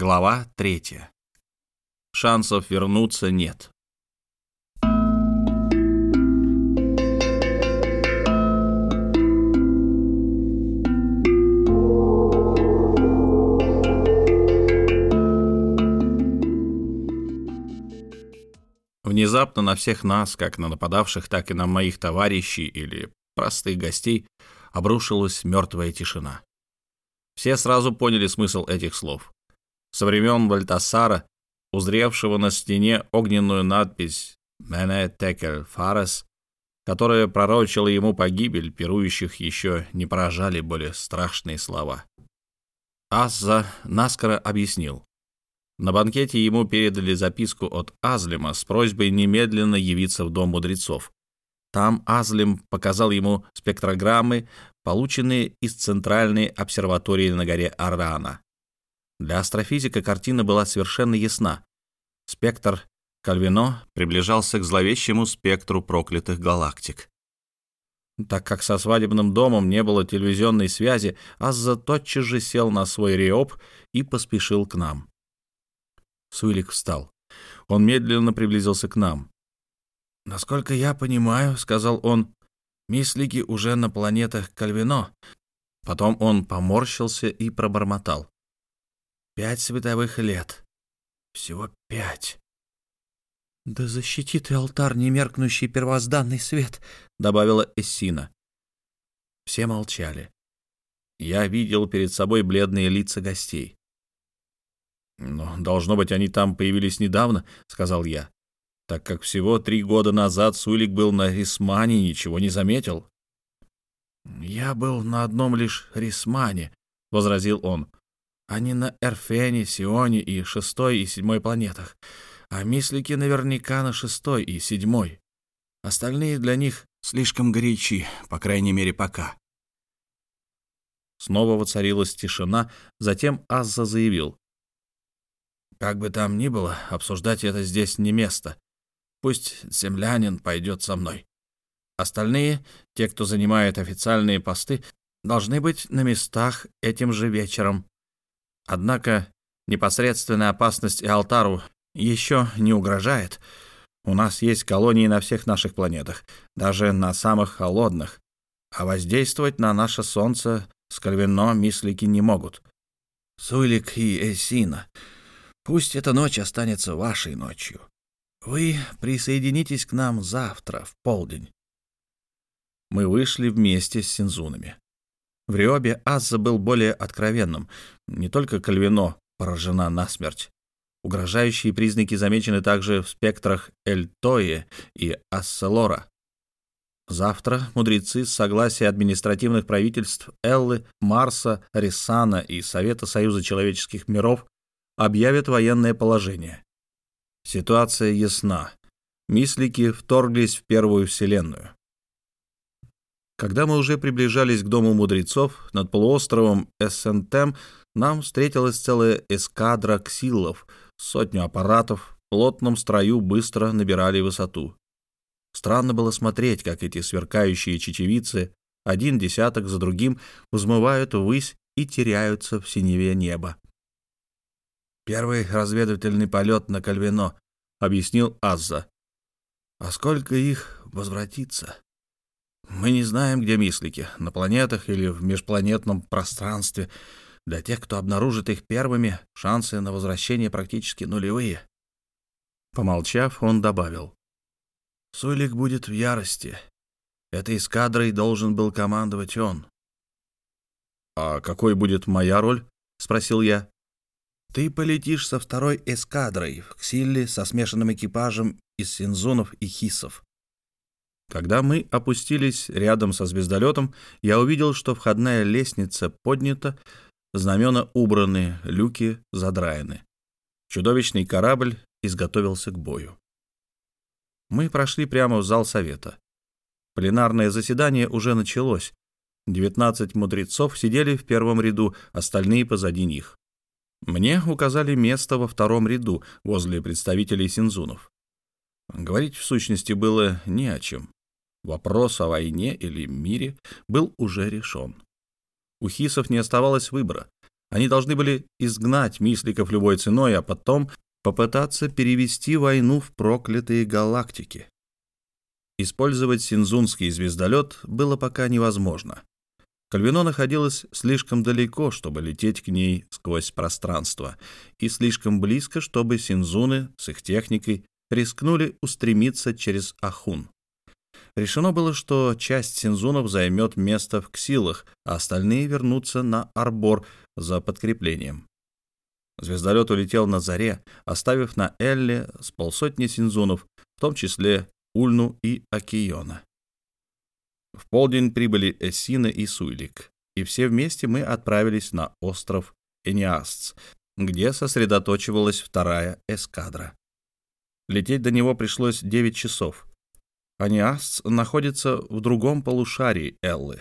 Глава третья. Шансов вернуться нет. Внезапно на всех нас, как на нападавших, так и на моих товарищей или простых гостей, обрушилась мертвая тишина. Все сразу поняли смысл этих слов. Со времен Бальтасара, узревшего на стене огненную надпись «Мене Текель Фарес», которая пророчила ему погибель, пирующих еще не поражали более страшные слова. Азза наскоро объяснил. На банкете ему передали записку от Азлима с просьбой немедленно явиться в Дом мудрецов. Там Азлим показал ему спектрограммы, полученные из Центральной обсерватории на горе Арана. Для астрофизика картина была совершенно ясна. Спектр Кальвино приближался к зловещему спектру проклятых галактик. Так как со свадебным домом не было телевизионной связи, Азза тотчас же сел на свой риоп и поспешил к нам. Суилик встал. Он медленно приблизился к нам. «Насколько я понимаю, — сказал он, — мислики уже на планетах Кальвино». Потом он поморщился и пробормотал. «Пять световых лет. Всего пять». «Да защити ты алтарь, немеркнущий первозданный свет», — добавила Эссина. Все молчали. Я видел перед собой бледные лица гостей. «Но, должно быть, они там появились недавно», — сказал я так как всего три года назад Сулик был на Рисмане и ничего не заметил. «Я был на одном лишь Рисмане», — возразил он, — «а не на Эрфене, Сионе и шестой и седьмой планетах. А мислики наверняка на шестой и седьмой. Остальные для них слишком горячи, по крайней мере, пока». Снова воцарилась тишина, затем Азза заявил. «Как бы там ни было, обсуждать это здесь не место. Пусть землянин пойдет со мной. Остальные, те, кто занимает официальные посты, должны быть на местах этим же вечером. Однако непосредственная опасность алтару еще не угрожает. У нас есть колонии на всех наших планетах, даже на самых холодных. А воздействовать на наше Солнце Скальвино мислики не могут. Суйлик и Эсина, пусть эта ночь останется вашей ночью. Вы присоединитесь к нам завтра в полдень. Мы вышли вместе с синзунами. В Риобе Азза был более откровенным. Не только Кальвино поражена насмерть. Угрожающие признаки замечены также в спектрах Эльтои и Асселора. Завтра мудрецы с согласия административных правительств Эллы, Марса, Рисана и Совета Союза человеческих миров объявят военное положение. Ситуация ясна. Мислики вторглись в первую вселенную. Когда мы уже приближались к дому мудрецов, над полуостровом Эссентем нам встретилась целая эскадра ксилов, сотню аппаратов, в плотном строю быстро набирали высоту. Странно было смотреть, как эти сверкающие чечевицы один десяток за другим взмывают ввысь и теряются в синеве неба. Первый разведывательный полет на Кальвино, объяснил Азза. А сколько их возвратится? Мы не знаем, где мислики, на планетах или в межпланетном пространстве. Для тех, кто обнаружит их первыми, шансы на возвращение практически нулевые. Помолчав, он добавил. Сулик будет в ярости. Этой эскадрой должен был командовать он. «А какой будет моя роль?» — спросил я. Ты полетишь со второй эскадрой в Ксилле со смешанным экипажем из синзунов и хисов. Когда мы опустились рядом со звездолетом, я увидел, что входная лестница поднята, знамена убраны, люки задраены. Чудовищный корабль изготовился к бою. Мы прошли прямо в зал совета. Пленарное заседание уже началось. Девятнадцать мудрецов сидели в первом ряду, остальные позади них. Мне указали место во втором ряду, возле представителей синзунов. Говорить в сущности было не о чем. Вопрос о войне или мире был уже решен. У хисов не оставалось выбора. Они должны были изгнать мисликов любой ценой, а потом попытаться перевести войну в проклятые галактики. Использовать синзунский звездолет было пока невозможно. Кальвино находилась слишком далеко, чтобы лететь к ней сквозь пространство, и слишком близко, чтобы синзуны с их техникой рискнули устремиться через Ахун. Решено было, что часть синзунов займет место в Ксилах, а остальные вернутся на Арбор за подкреплением. Звездолет улетел на заре, оставив на Элле с полсотни синзунов, в том числе Ульну и Акиона. В полдень прибыли Эссина и Суйлик, и все вместе мы отправились на остров Эниасц, где сосредоточивалась вторая эскадра. Лететь до него пришлось 9 часов. Аниасц находится в другом полушарии Эллы.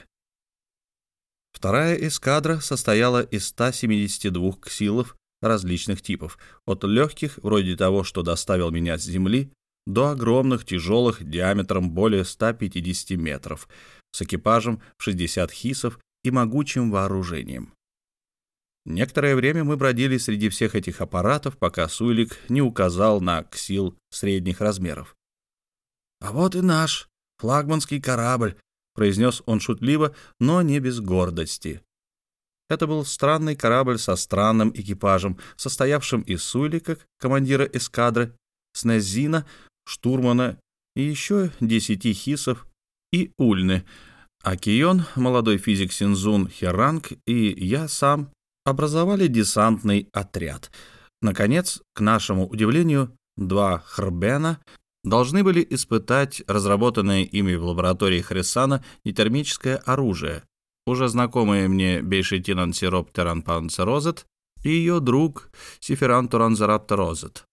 Вторая эскадра состояла из 172 ксилов различных типов, от легких, вроде того, что доставил меня с Земли, до огромных, тяжелых, диаметром более 150 метров, с экипажем в 60 хисов и могучим вооружением. Некоторое время мы бродили среди всех этих аппаратов, пока Суйлик не указал на ксил средних размеров. «А вот и наш флагманский корабль», — произнес он шутливо, но не без гордости. Это был странный корабль со странным экипажем, состоявшим из Суйлика, командира эскадры, Снезина, штурмана и еще десяти хисов и ульны, а Кион, молодой физик Синзун Херанг и я сам образовали десантный отряд. Наконец, к нашему удивлению, два Хрбена должны были испытать разработанное ими в лаборатории Хрисана нетермическое оружие, уже знакомые мне Бейшетинан Сироп Теранпанцерозет и ее друг Сиферан Туранзараптерозет.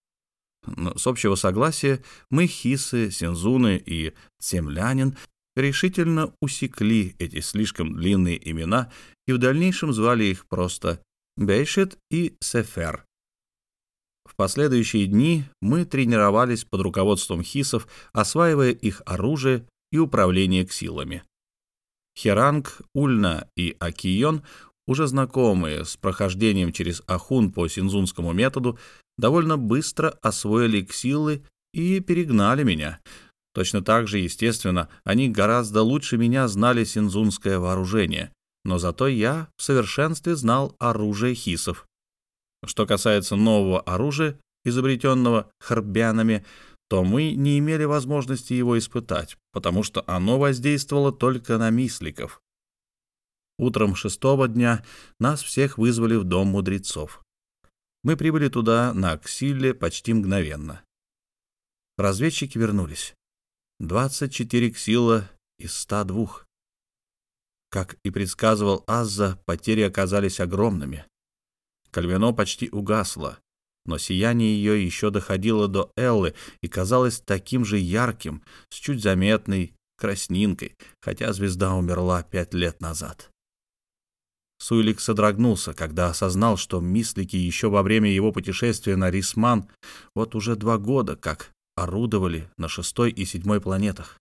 С общего согласия мы, хисы, синзуны и цемлянин, решительно усекли эти слишком длинные имена и в дальнейшем звали их просто Бейшет и Сефер. Последующие дни мы тренировались под руководством хисов, осваивая их оружие и управление ксилами. Херанг, Ульна и Акион, уже знакомые с прохождением через Ахун по синзунскому методу, довольно быстро освоили ксилы и перегнали меня. Точно так же, естественно, они гораздо лучше меня знали синзунское вооружение, но зато я в совершенстве знал оружие хисов. Что касается нового оружия, изобретенного харбянами, то мы не имели возможности его испытать, потому что оно воздействовало только на мисликов. Утром шестого дня нас всех вызвали в дом мудрецов. Мы прибыли туда на Аксиле почти мгновенно. Разведчики вернулись. 24 ксила из 102. Как и предсказывал Азза, потери оказались огромными. Кальвино почти угасло, но сияние ее еще доходило до Эллы и казалось таким же ярким, с чуть заметной краснинкой, хотя звезда умерла пять лет назад. Суйлик содрогнулся, когда осознал, что мислики еще во время его путешествия на Рисман вот уже два года как орудовали на шестой и седьмой планетах.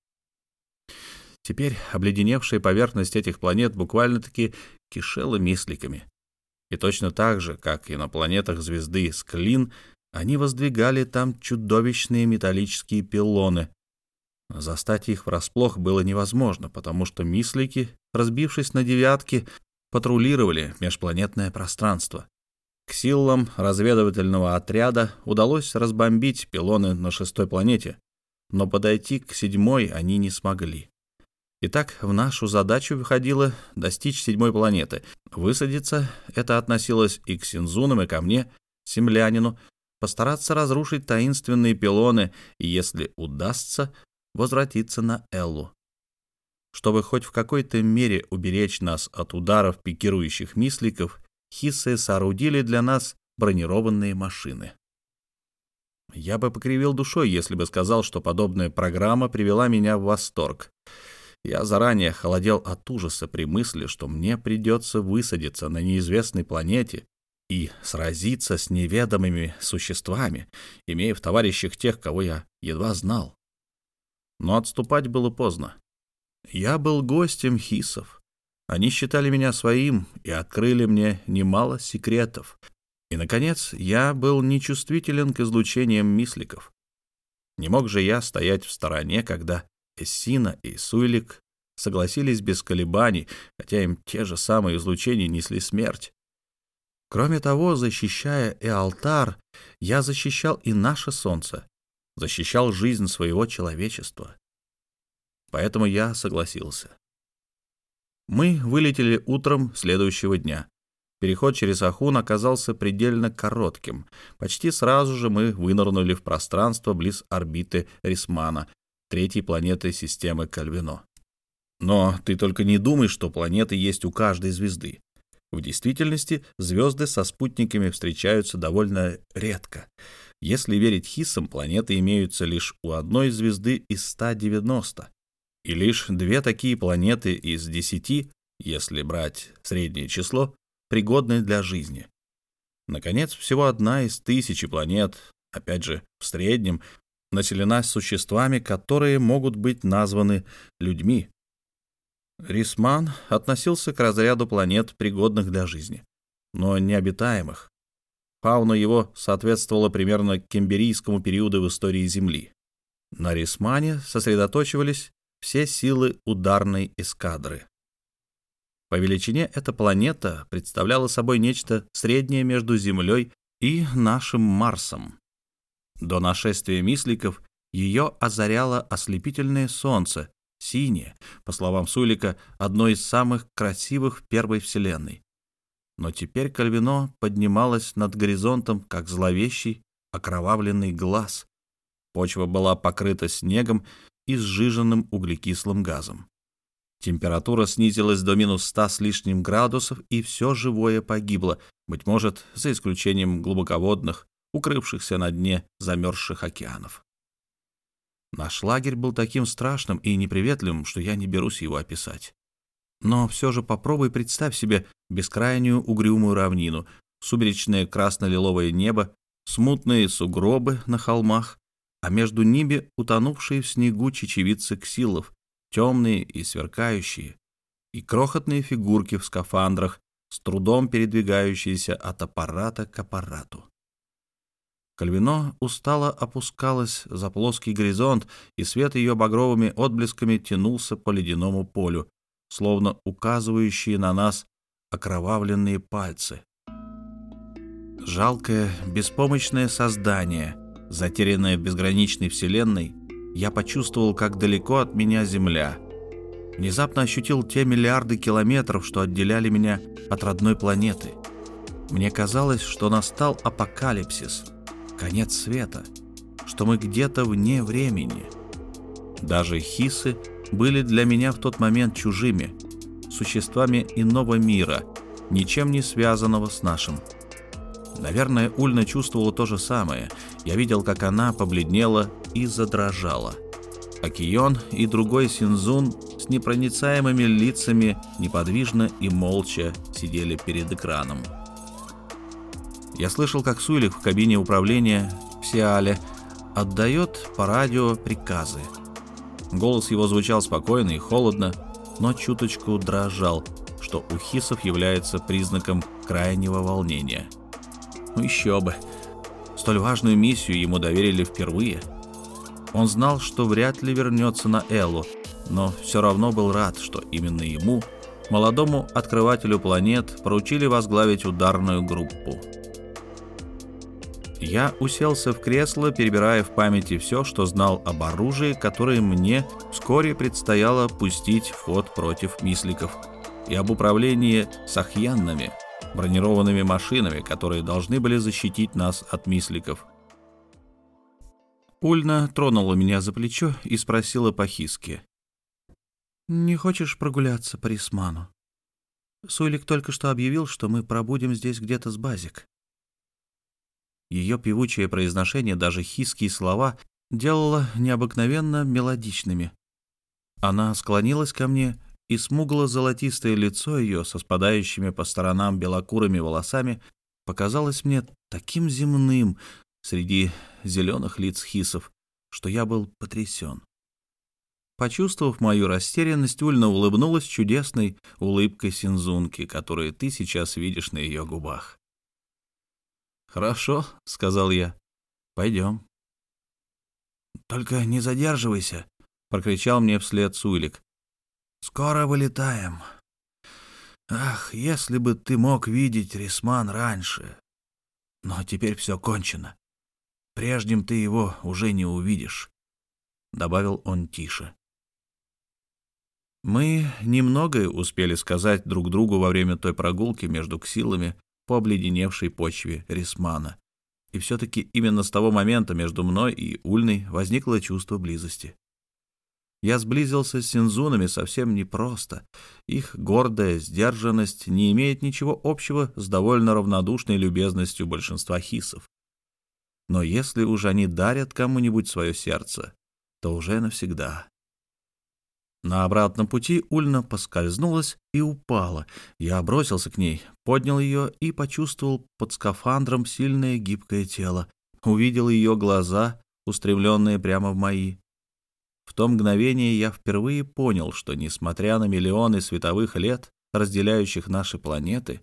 Теперь обледеневшая поверхность этих планет буквально-таки кишела мисликами. И точно так же, как и на планетах звезды Склин, они воздвигали там чудовищные металлические пилоны. Застать их врасплох было невозможно, потому что мислики, разбившись на девятки, патрулировали межпланетное пространство. К силам разведывательного отряда удалось разбомбить пилоны на шестой планете, но подойти к седьмой они не смогли. Итак, в нашу задачу выходило достичь седьмой планеты. Высадиться — это относилось и к Синзунам, и ко мне, землянину, постараться разрушить таинственные пилоны и, если удастся, возвратиться на Эллу. Чтобы хоть в какой-то мере уберечь нас от ударов пикирующих мисликов, хиссы соорудили для нас бронированные машины. Я бы покривил душой, если бы сказал, что подобная программа привела меня в восторг. Я заранее холодел от ужаса при мысли, что мне придется высадиться на неизвестной планете и сразиться с неведомыми существами, имея в товарищах тех, кого я едва знал. Но отступать было поздно. Я был гостем хисов, Они считали меня своим и открыли мне немало секретов. И, наконец, я был нечувствителен к излучениям мисликов. Не мог же я стоять в стороне, когда Эссина и Суйлик согласились без колебаний, хотя им те же самые излучения несли смерть. Кроме того, защищая Эалтар, я защищал и наше солнце, защищал жизнь своего человечества. Поэтому я согласился. Мы вылетели утром следующего дня. Переход через Ахун оказался предельно коротким. Почти сразу же мы вынырнули в пространство близ орбиты Рисмана, третьей планеты системы Кальвино. Но ты только не думай, что планеты есть у каждой звезды. В действительности звезды со спутниками встречаются довольно редко. Если верить Хиссам, планеты имеются лишь у одной звезды из 190. И лишь две такие планеты из десяти, если брать среднее число, пригодны для жизни. Наконец, всего одна из тысячи планет, опять же, в среднем, населена существами, которые могут быть названы людьми. Рисман относился к разряду планет, пригодных для жизни, но необитаемых. Фауна его соответствовала примерно кемберийскому периоду в истории Земли. На Рисмане сосредоточивались все силы ударной эскадры. По величине эта планета представляла собой нечто среднее между Землей и нашим Марсом. До нашествия мисликов ее озаряло ослепительное солнце, синее, по словам Сулика, одно из самых красивых в Первой Вселенной. Но теперь Кальвино поднималось над горизонтом, как зловещий, окровавленный глаз. Почва была покрыта снегом и сжиженным углекислым газом. Температура снизилась до минус ста с лишним градусов, и все живое погибло, быть может, за исключением глубоководных, укрывшихся на дне замерзших океанов. Наш лагерь был таким страшным и неприветливым, что я не берусь его описать. Но все же попробуй представь себе бескрайнюю угрюмую равнину, сумеречное красно-лиловое небо, смутные сугробы на холмах, а между ними утонувшие в снегу чечевицы ксилов, темные и сверкающие, и крохотные фигурки в скафандрах, с трудом передвигающиеся от аппарата к аппарату. Кальвино устало опускалась за плоский горизонт, и свет ее багровыми отблесками тянулся по ледяному полю, словно указывающие на нас окровавленные пальцы. Жалкое, беспомощное создание, затерянное в безграничной вселенной, я почувствовал, как далеко от меня Земля. Внезапно ощутил те миллиарды километров, что отделяли меня от родной планеты. Мне казалось, что настал апокалипсис — конец света, что мы где-то вне времени. Даже хисы были для меня в тот момент чужими, существами иного мира, ничем не связанного с нашим. Наверное, Ульна чувствовала то же самое. Я видел, как она побледнела и задрожала. Акион и другой Синзун с непроницаемыми лицами неподвижно и молча сидели перед экраном. Я слышал, как Суйлик в кабине управления в Сиале отдает по радио приказы. Голос его звучал спокойно и холодно, но чуточку дрожал, что у хисов является признаком крайнего волнения. Ну еще бы. Столь важную миссию ему доверили впервые. Он знал, что вряд ли вернется на Эллу, но все равно был рад, что именно ему, молодому открывателю планет, поручили возглавить ударную группу. Я уселся в кресло, перебирая в памяти все, что знал об оружии, которое мне вскоре предстояло пустить в ход против мисликов, и об управлении сахьянными, бронированными машинами, которые должны были защитить нас от мисликов. Ульна тронула меня за плечо и спросила по-хиски. «Не хочешь прогуляться по Рисману? Суйлик только что объявил, что мы пробудем здесь где-то с базик. Ее певучее произношение, даже хиские слова, делало необыкновенно мелодичными. Она склонилась ко мне, и смугло-золотистое лицо ее со спадающими по сторонам белокурыми волосами показалось мне таким земным среди зеленых лиц хисов, что я был потрясен. Почувствовав мою растерянность, Ульна улыбнулась чудесной улыбкой синзунки, которую ты сейчас видишь на ее губах. «Хорошо», — сказал я. «Пойдем». «Только не задерживайся», — прокричал мне вслед Суйлик. «Скоро вылетаем. Ах, если бы ты мог видеть Рисман раньше. Но теперь все кончено. Прежним ты его уже не увидишь», — добавил он тише. Мы немногое успели сказать друг другу во время той прогулки между ксилами по обледеневшей почве Рисмана. И все-таки именно с того момента между мной и Ульной возникло чувство близости. Я сблизился с синзунами совсем непросто. Их гордая сдержанность не имеет ничего общего с довольно равнодушной любезностью большинства хисов. Но если уж они дарят кому-нибудь свое сердце, то уже навсегда. На обратном пути Ульна поскользнулась и упала. Я бросился к ней, поднял ее и почувствовал под скафандром сильное гибкое тело. Увидел ее глаза, устремленные прямо в мои. В то мгновение я впервые понял, что, несмотря на миллионы световых лет, разделяющих наши планеты,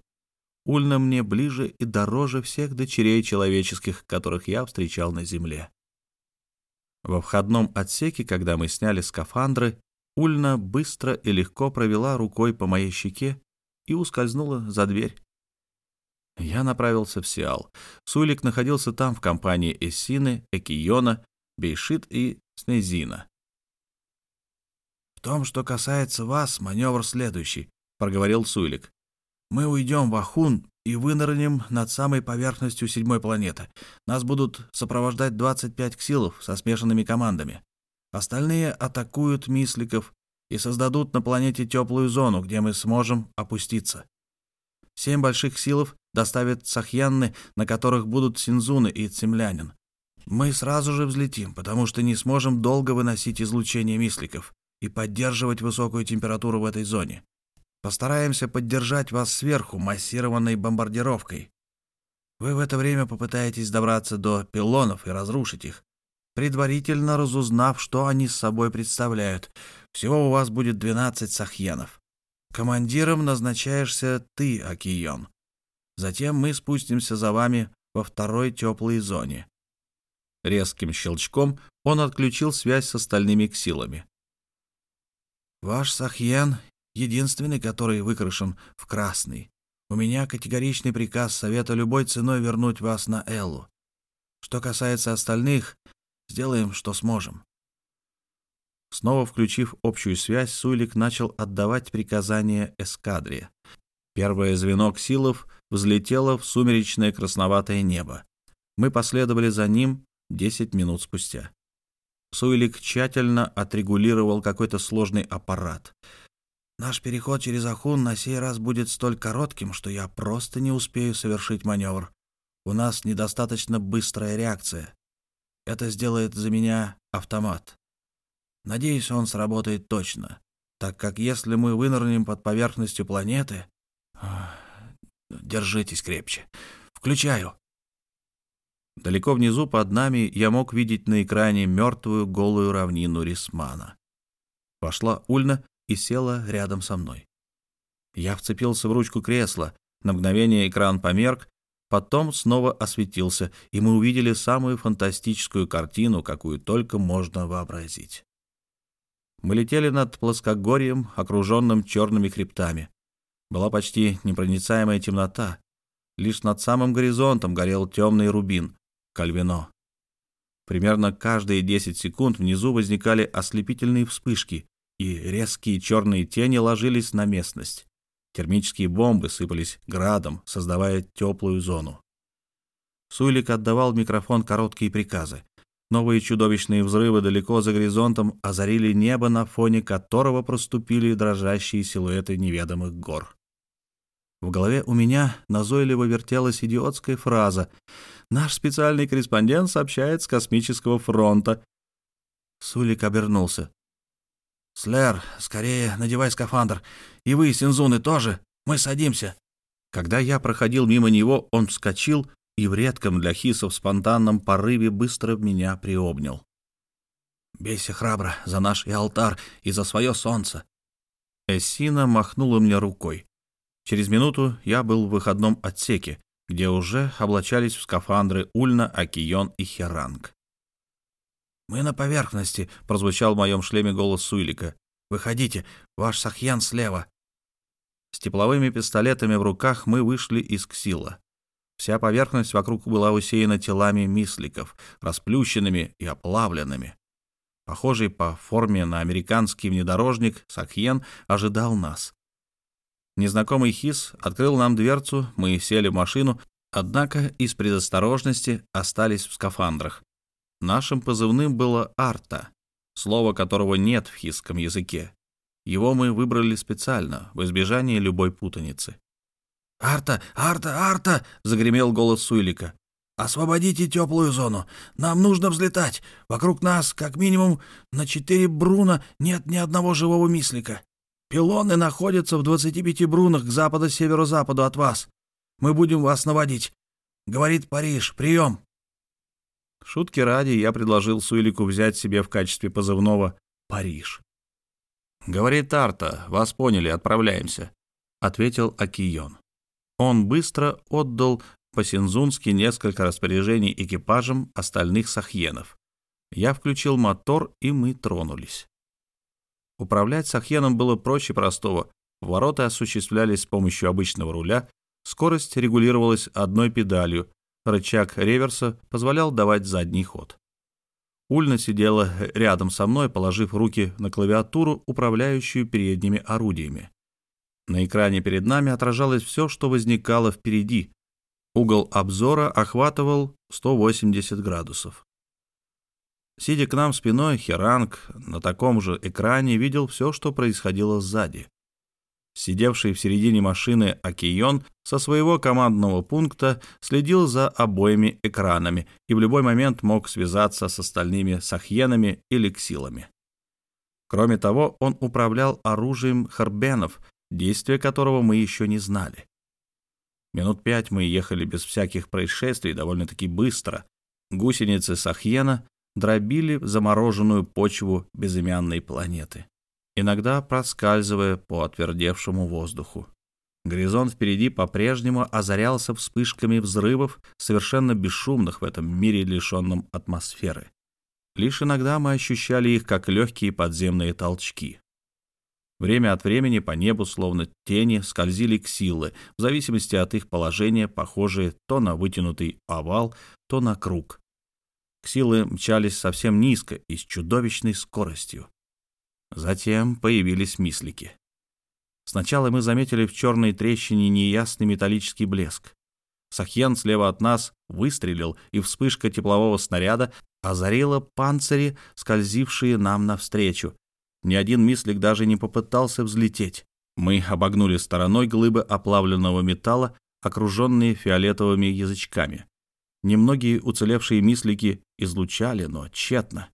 Ульна мне ближе и дороже всех дочерей человеческих, которых я встречал на Земле. Во входном отсеке, когда мы сняли скафандры, Ульна быстро и легко провела рукой по моей щеке и ускользнула за дверь. Я направился в Сиал. Сулик находился там в компании Эссины, Экиона, Бейшит и Снезина. «В том, что касается вас, маневр следующий», — проговорил Сулик. «Мы уйдем в Ахун и вынырнем над самой поверхностью седьмой планеты. Нас будут сопровождать 25 ксилов со смешанными командами. Остальные атакуют мисликов и создадут на планете теплую зону, где мы сможем опуститься. Семь больших силов доставят сахьянны, на которых будут синзуны и цемлянин. Мы сразу же взлетим, потому что не сможем долго выносить излучение мисликов и поддерживать высокую температуру в этой зоне. Постараемся поддержать вас сверху массированной бомбардировкой. Вы в это время попытаетесь добраться до пилонов и разрушить их, предварительно разузнав, что они с собой представляют. Всего у вас будет 12 сахьенов. Командиром назначаешься ты, Акион. Затем мы спустимся за вами во второй теплой зоне. Резким щелчком он отключил связь с остальными ксилами. «Ваш Сахьен — единственный, который выкрашен в красный. У меня категоричный приказ Совета любой ценой вернуть вас на Эллу. Что касается остальных, Сделаем, что сможем». Снова включив общую связь, Сулик начал отдавать приказания эскадре. Первое звено ксилов взлетело в сумеречное красноватое небо. Мы последовали за ним 10 минут спустя. Суэлик тщательно отрегулировал какой-то сложный аппарат. «Наш переход через Ахун на сей раз будет столь коротким, что я просто не успею совершить маневр. У нас недостаточно быстрая реакция. Это сделает за меня автомат. Надеюсь, он сработает точно, так как если мы вынырнем под поверхностью планеты... Держитесь крепче. Включаю. Далеко внизу под нами я мог видеть на экране мертвую голую равнину Рисмана. Вошла Ульна и села рядом со мной. Я вцепился в ручку кресла. На мгновение экран померк, Потом снова осветился, и мы увидели самую фантастическую картину, какую только можно вообразить. Мы летели над плоскогорьем, окруженным черными хребтами. Была почти непроницаемая темнота. Лишь над самым горизонтом горел темный рубин — кальвино. Примерно каждые 10 секунд внизу возникали ослепительные вспышки, и резкие черные тени ложились на местность. Термические бомбы сыпались градом, создавая теплую зону. Суйлик отдавал микрофон короткие приказы. Новые чудовищные взрывы далеко за горизонтом озарили небо, на фоне которого проступили дрожащие силуэты неведомых гор. В голове у меня назойливо вертелась идиотская фраза «Наш специальный корреспондент сообщает с космического фронта». Сулик обернулся. «Слэр, скорее надевай скафандр. И вы, Синзуны, тоже. Мы садимся». Когда я проходил мимо него, он вскочил и в редком для хисов спонтанном порыве быстро меня приобнял. Бейся храбро за наш и алтар, и за свое солнце. Эссина махнула мне рукой. Через минуту я был в выходном отсеке, где уже облачались в скафандры Ульна, Акион и Херанг. «Мы на поверхности», — прозвучал в моем шлеме голос Суилика. «Выходите, ваш Сахьян слева». С тепловыми пистолетами в руках мы вышли из Ксила. Вся поверхность вокруг была усеяна телами мисликов, расплющенными и оплавленными. Похожий по форме на американский внедорожник, Сахьен ожидал нас. Незнакомый хис открыл нам дверцу, мы сели в машину, однако из предосторожности остались в скафандрах. Нашим позывным было «Арта», слово которого нет в хисском языке. Его мы выбрали специально, в избежание любой путаницы. «Арта! Арта! Арта!» — загремел голос Суйлика. «Освободите теплую зону! Нам нужно взлетать! Вокруг нас, как минимум, на четыре бруна нет ни одного живого мислика. Пилоны находятся в 25 брунах к западу-северо-западу от вас. Мы будем вас наводить. Говорит Париж. Прием!» Шутки ради я предложил Суилику взять себе в качестве позывного «Париж». «Говорит Арта, вас поняли, отправляемся», — ответил Акион. Он быстро отдал по-синзунски несколько распоряжений экипажам остальных сахьенов. Я включил мотор, и мы тронулись. Управлять сахьеном было проще простого. Ворота осуществлялись с помощью обычного руля, скорость регулировалась одной педалью, рычаг реверса позволял давать задний ход. Ульна сидела рядом со мной, положив руки на клавиатуру, управляющую передними орудиями. На экране перед нами отражалось все, что возникало впереди. Угол обзора охватывал 180 градусов. Сидя к нам спиной, Херанг на таком же экране видел все, что происходило сзади. Сидевший в середине машины Акион со своего командного пункта следил за обоими экранами и в любой момент мог связаться с остальными сахьенами или ксилами. Кроме того, он управлял оружием харбенов, действия которого мы еще не знали. Минут пять мы ехали без всяких происшествий довольно-таки быстро. Гусеницы Сахьена дробили замороженную почву безымянной планеты, иногда проскальзывая по отвердевшему воздуху. Горизонт впереди по-прежнему озарялся вспышками взрывов, совершенно бесшумных в этом мире, лишенном атмосферы. Лишь иногда мы ощущали их как легкие подземные толчки. Время от времени по небу, словно тени, скользили ксилы, в зависимости от их положения, похожие то на вытянутый овал, то на круг. Ксилы мчались совсем низко и с чудовищной скоростью. Затем появились мислики. Сначала мы заметили в черной трещине неясный металлический блеск. Сахьен слева от нас выстрелил, и вспышка теплового снаряда озарила панцири, скользившие нам навстречу, ни один мислик даже не попытался взлететь. Мы обогнули стороной глыбы оплавленного металла, окруженные фиолетовыми язычками. Немногие уцелевшие мислики излучали, но тщетно.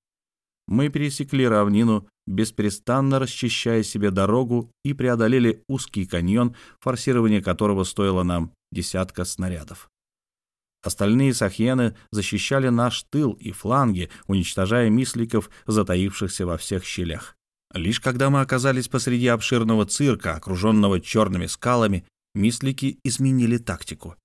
Мы пересекли равнину, бесперестанно расчищая себе дорогу и преодолели узкий каньон, форсирование которого стоило нам десятка снарядов. Остальные сахьены защищали наш тыл и фланги, уничтожая мисликов, затаившихся во всех щелях. Лишь когда мы оказались посреди обширного цирка, окруженного черными скалами, мислики изменили тактику.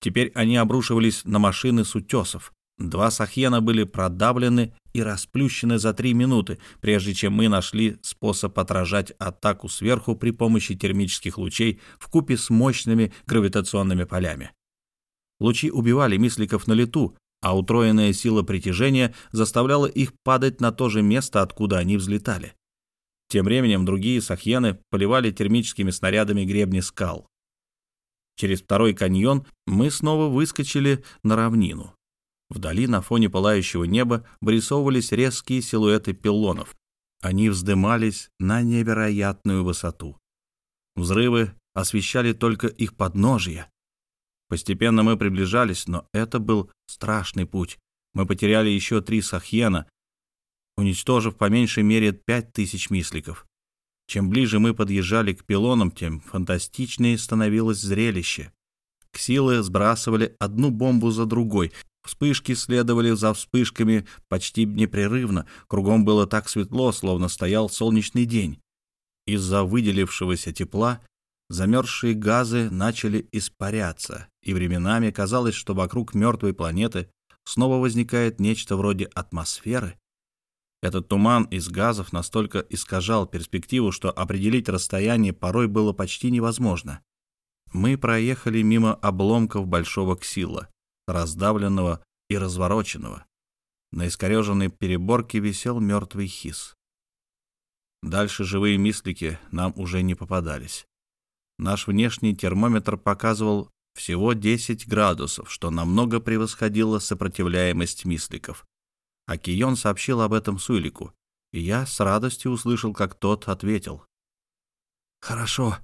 Теперь они обрушивались на машины с утесов. Два сахьена были продавлены и расплющены за три минуты, прежде чем мы нашли способ отражать атаку сверху при помощи термических лучей в купе с мощными гравитационными полями. Лучи убивали мисликов на лету, а утроенная сила притяжения заставляла их падать на то же место, откуда они взлетали. Тем временем другие сахьены поливали термическими снарядами гребни скал. Через второй каньон мы снова выскочили на равнину. Вдали на фоне пылающего неба вырисовывались резкие силуэты пилонов. Они вздымались на невероятную высоту. Взрывы освещали только их подножья. Постепенно мы приближались, но это был страшный путь. Мы потеряли еще три сахьена, уничтожив по меньшей мере пять тысяч мисликов. Чем ближе мы подъезжали к пилонам, тем фантастичнее становилось зрелище. Ксилы сбрасывали одну бомбу за другой, Вспышки следовали за вспышками почти непрерывно, кругом было так светло, словно стоял солнечный день. Из-за выделившегося тепла замерзшие газы начали испаряться, и временами казалось, что вокруг мертвой планеты снова возникает нечто вроде атмосферы. Этот туман из газов настолько искажал перспективу, что определить расстояние порой было почти невозможно. Мы проехали мимо обломков большого ксила, раздавленного и развороченного. На искореженной переборке висел мертвый хис. Дальше живые мислики нам уже не попадались. Наш внешний термометр показывал всего 10 градусов, что намного превосходило сопротивляемость мисликов. А Кион сообщил об этом Суйлику, и я с радостью услышал, как тот ответил. «Хорошо,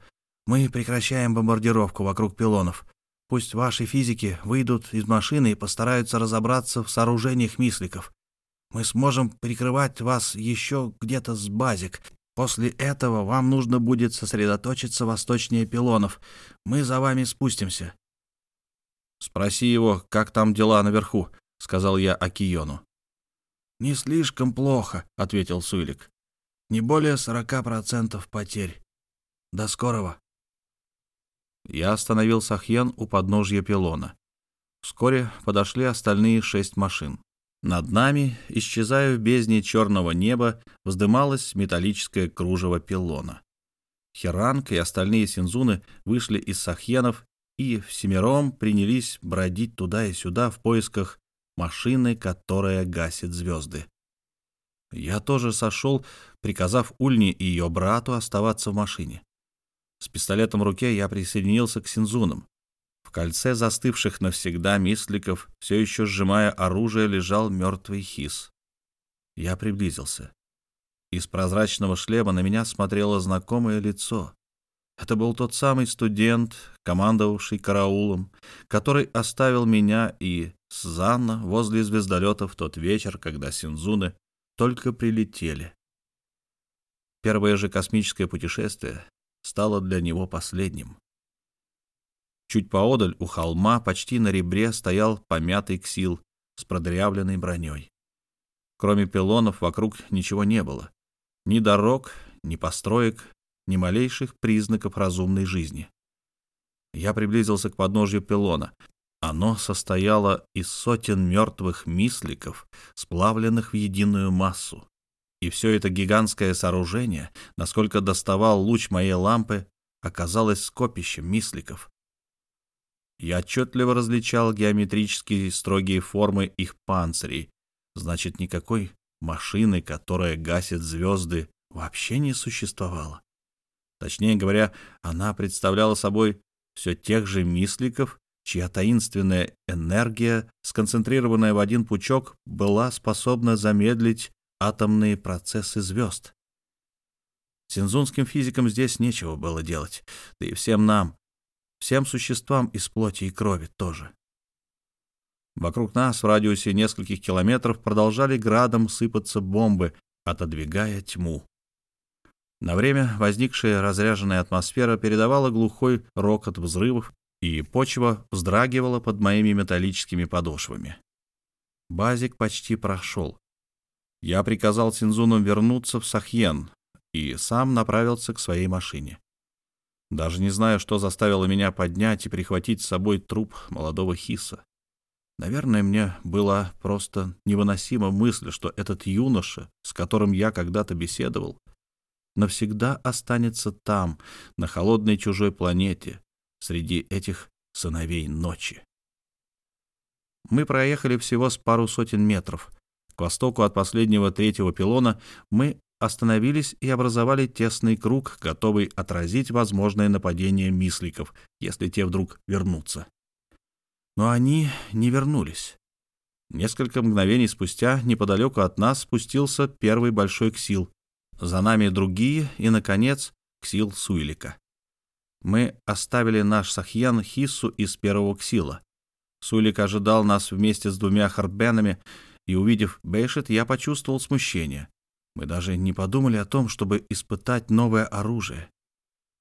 мы прекращаем бомбардировку вокруг пилонов. Пусть ваши физики выйдут из машины и постараются разобраться в сооружениях мисликов. Мы сможем прикрывать вас еще где-то с базик. После этого вам нужно будет сосредоточиться восточнее пилонов. Мы за вами спустимся». «Спроси его, как там дела наверху», — сказал я Акиону. «Не слишком плохо», — ответил Суйлик. «Не более сорока процентов потерь. До скорого». Я остановил Сахьен у подножья пилона. Вскоре подошли остальные шесть машин. Над нами, исчезая в бездне черного неба, вздымалось металлическое кружево пилона. Херанг и остальные синзуны вышли из Сахьенов и всемиром принялись бродить туда и сюда в поисках машины, которая гасит звезды. Я тоже сошел, приказав Ульне и ее брату оставаться в машине. С пистолетом в руке я присоединился к Синзунам. В кольце застывших навсегда мисликов, все еще сжимая оружие, лежал мертвый хис. Я приблизился. Из прозрачного шлема на меня смотрело знакомое лицо. Это был тот самый студент, командовавший караулом, который оставил меня и Сзанна возле звездолета в тот вечер, когда Синзуны только прилетели. Первое же космическое путешествие стало для него последним. Чуть поодаль у холма, почти на ребре, стоял помятый ксил с продырявленной броней. Кроме пилонов вокруг ничего не было. Ни дорог, ни построек, ни малейших признаков разумной жизни. Я приблизился к подножью пилона. Оно состояло из сотен мертвых мисликов, сплавленных в единую массу. И все это гигантское сооружение, насколько доставал луч моей лампы, оказалось скопищем мисликов. Я отчетливо различал геометрические строгие формы их панцирей. Значит, никакой машины, которая гасит звезды, вообще не существовало. Точнее говоря, она представляла собой все тех же мисликов, чья таинственная энергия, сконцентрированная в один пучок, была способна замедлить атомные процессы звезд. Синзунским физикам здесь нечего было делать, да и всем нам, всем существам из плоти и крови тоже. Вокруг нас в радиусе нескольких километров продолжали градом сыпаться бомбы, отодвигая тьму. На время возникшая разряженная атмосфера передавала глухой рокот взрывов, и почва вздрагивала под моими металлическими подошвами. Базик почти прошел. Я приказал Синзуну вернуться в Сахьен и сам направился к своей машине. Даже не знаю, что заставило меня поднять и прихватить с собой труп молодого Хиса. Наверное, мне была просто невыносима мысль, что этот юноша, с которым я когда-то беседовал, навсегда останется там, на холодной чужой планете, среди этих сыновей ночи. Мы проехали всего с пару сотен метров, к востоку от последнего третьего пилона мы остановились и образовали тесный круг, готовый отразить возможное нападение мисликов, если те вдруг вернутся. Но они не вернулись. Несколько мгновений спустя неподалеку от нас спустился первый большой ксил, за нами другие и, наконец, ксил Суилика. Мы оставили наш Сахьян Хису из первого ксила. Суилик ожидал нас вместе с двумя харбенами, и, увидев Бейшет, я почувствовал смущение. Мы даже не подумали о том, чтобы испытать новое оружие.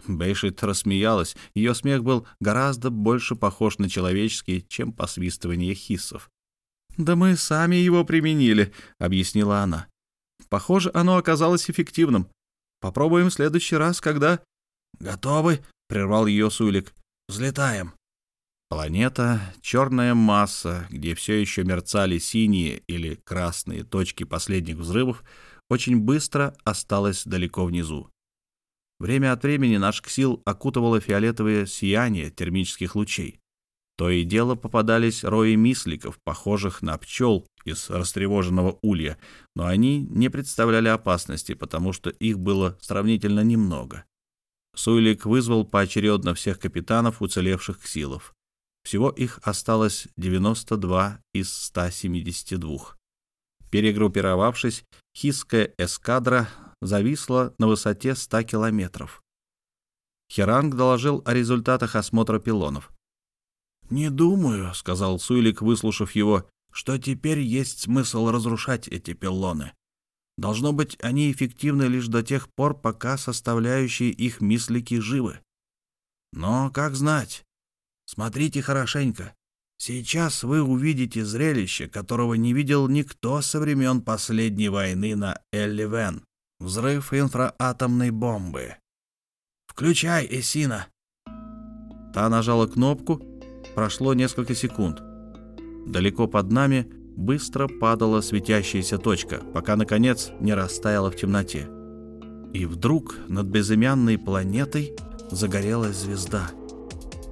Бейшет рассмеялась. Ее смех был гораздо больше похож на человеческий, чем посвистывание хиссов. «Да мы сами его применили», — объяснила она. «Похоже, оно оказалось эффективным. Попробуем в следующий раз, когда...» «Готовы?» — прервал ее Сулик. «Взлетаем». Планета — черная масса, где все еще мерцали синие или красные точки последних взрывов, очень быстро осталась далеко внизу. Время от времени наш ксил окутывало фиолетовое сияние термических лучей. То и дело попадались рои мисликов, похожих на пчел из растревоженного улья, но они не представляли опасности, потому что их было сравнительно немного. Суйлик вызвал поочередно всех капитанов уцелевших ксилов. Всего их осталось 92 из 172. Перегруппировавшись, хисская эскадра зависла на высоте 100 километров. Херанг доложил о результатах осмотра пилонов. «Не думаю», — сказал Суйлик, выслушав его, — «что теперь есть смысл разрушать эти пилоны. Должно быть, они эффективны лишь до тех пор, пока составляющие их мислики живы. Но как знать? Смотрите хорошенько. Сейчас вы увидите зрелище, которого не видел никто со времен последней войны на Элливен. Взрыв инфраатомной бомбы. «Включай, Эсина!» Та нажала кнопку, Прошло несколько секунд. Далеко под нами быстро падала светящаяся точка, пока, наконец, не растаяла в темноте. И вдруг над безымянной планетой загорелась звезда.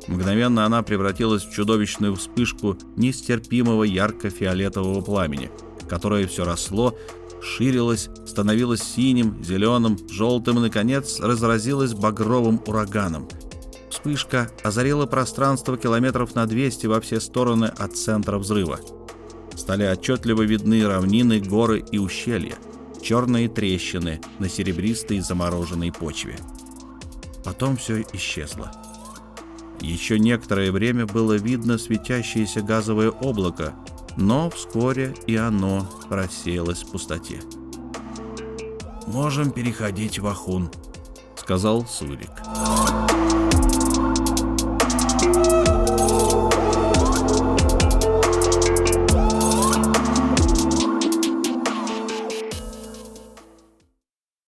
Мгновенно она превратилась в чудовищную вспышку нестерпимого ярко-фиолетового пламени, которое все росло, ширилось, становилось синим, зеленым, желтым и, наконец, разразилось багровым ураганом — Вспышка озарила пространство километров на 200 во все стороны от центра взрыва. Стали отчетливо видны равнины, горы и ущелья, черные трещины на серебристой замороженной почве. Потом все исчезло. Еще некоторое время было видно светящееся газовое облако, но вскоре и оно рассеялось в пустоте. «Можем переходить в Ахун», — сказал Сурик. «Сурик».